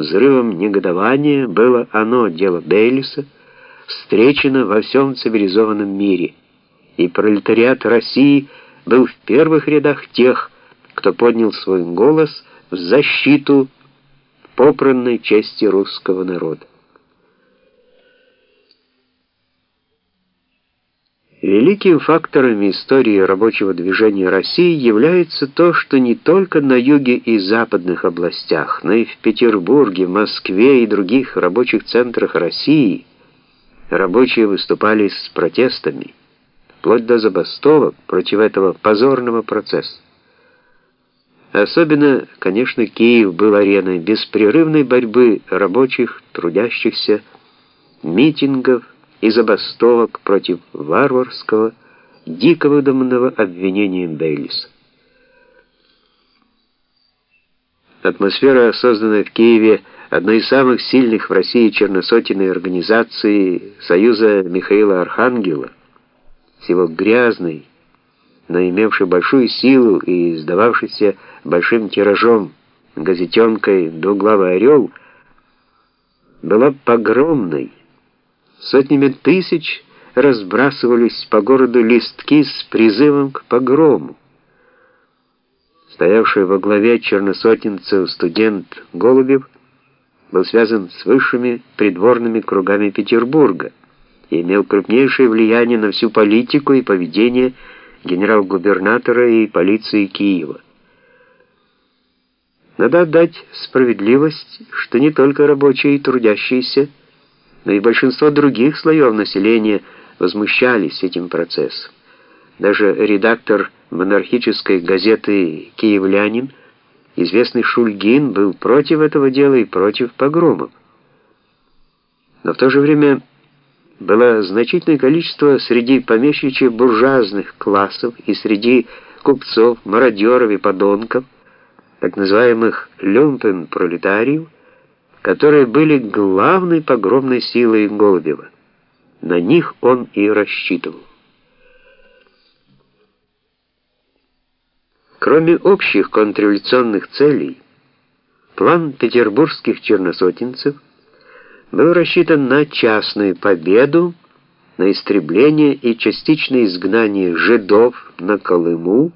взрывом негодования было оно, дело Бейлиса, встречено во всем цивилизованном мире, и пролетариат России был в первых рядах тех, кто поднял свой голос в защиту попранной чести русского народа. Великим фактором истории рабочего движения России является то, что не только на юге и западных областях, но и в Петербурге, Москве и других рабочих центрах России рабочие выступали с протестами, вплоть до забастовок против этого позорного процесса. Особенно, конечно, Киев был ареной беспрерывной борьбы рабочих, трудящихся, митингов, и забастовок против варварского, дико выдуманного обвинения Бейлиса. Атмосфера, созданная в Киеве одной из самых сильных в России черносотенной организации Союза Михаила Архангела, всего грязной, но имевшей большую силу и издававшейся большим тиражом газетенкой «Двуглавый орел», была погромной, Сотнями тысяч разбрасывались по городу листки с призывом к погрому. Стоявший во главе черносотенцев студент Голубев был связан с высшими придворными кругами Петербурга и имел крупнейшее влияние на всю политику и поведение генерал-губернатора и полиции Киева. Надо отдать справедливость, что не только рабочие и трудящиеся, но и большинство других слоев населения возмущались этим процессом. Даже редактор монархической газеты «Киевлянин», известный Шульгин, был против этого дела и против погромов. Но в то же время было значительное количество среди помещичьих буржуазных классов и среди купцов, мародеров и подонков, так называемых люмпен-пролетариев, которые были главной погромной силой Голубева. На них он и рассчитывал. Кроме общих контрреволюционных целей, план петербургских черносотенцев был рассчитан на частную победу, на истребление и частичное изгнание жидов на Колыму,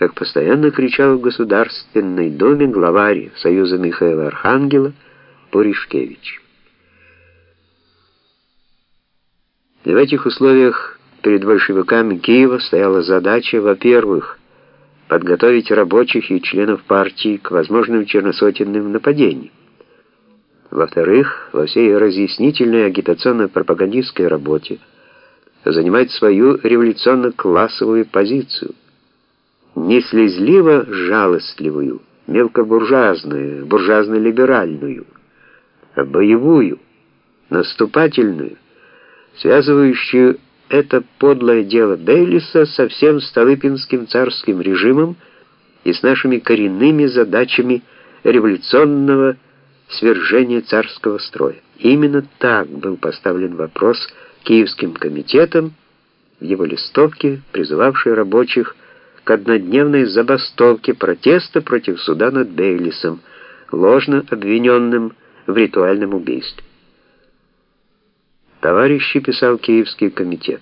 как постоянно кричал в Государственной Думе главарь Союза Михаила Архангела Пуришкевич. И в этих условиях перед большевиками Киева стояла задача, во-первых, подготовить рабочих и членов партии к возможным черносотенным нападениям. Во-вторых, во всей разъяснительной агитационно-пропагандистской работе занимать свою революционно-классовую позицию – не слезливо жалостливую, мелкобуржуазную, буржуазно-либеральную, а боевую, наступательную, связывающую это подлое дело Бейлиса со всем Столыпинским царским режимом и с нашими коренными задачами революционного свержения царского строя. Именно так был поставлен вопрос Киевским комитетом в его листовке, призывавшей рабочих однодневной забастовке протеста против суда над Бейлисом, ложно обвиненным в ритуальном убийстве. Товарищи, писал Киевский комитет,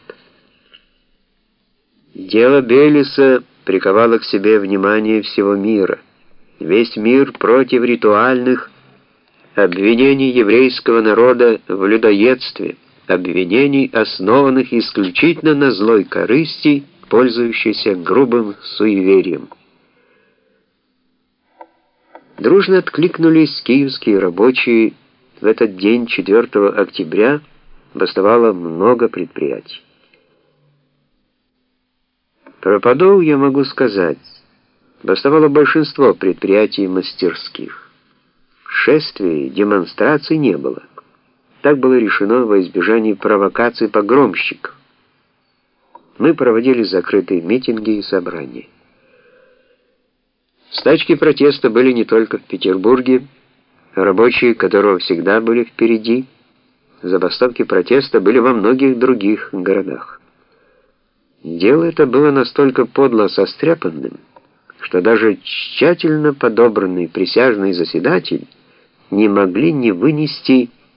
дело Бейлиса приковало к себе внимание всего мира. Весь мир против ритуальных обвинений еврейского народа в людоедстве, обвинений, основанных исключительно на злой корысти пользующийся грубым суеверием. Дружно откликнулись киевские рабочие. В этот день, 4 октября, бастовало много предприятий. Про я могу сказать, бастовало большинство предприятий мастерских. Шествий, демонстраций не было. Так было решено во избежание провокаций погромщиков мы проводили закрытые митинги и собрания. Стачки протеста были не только в Петербурге, рабочие которого всегда были впереди, забастовки протеста были во многих других городах. Дело это было настолько подло состряпанным, что даже тщательно подобранный присяжный заседатель не могли не вынести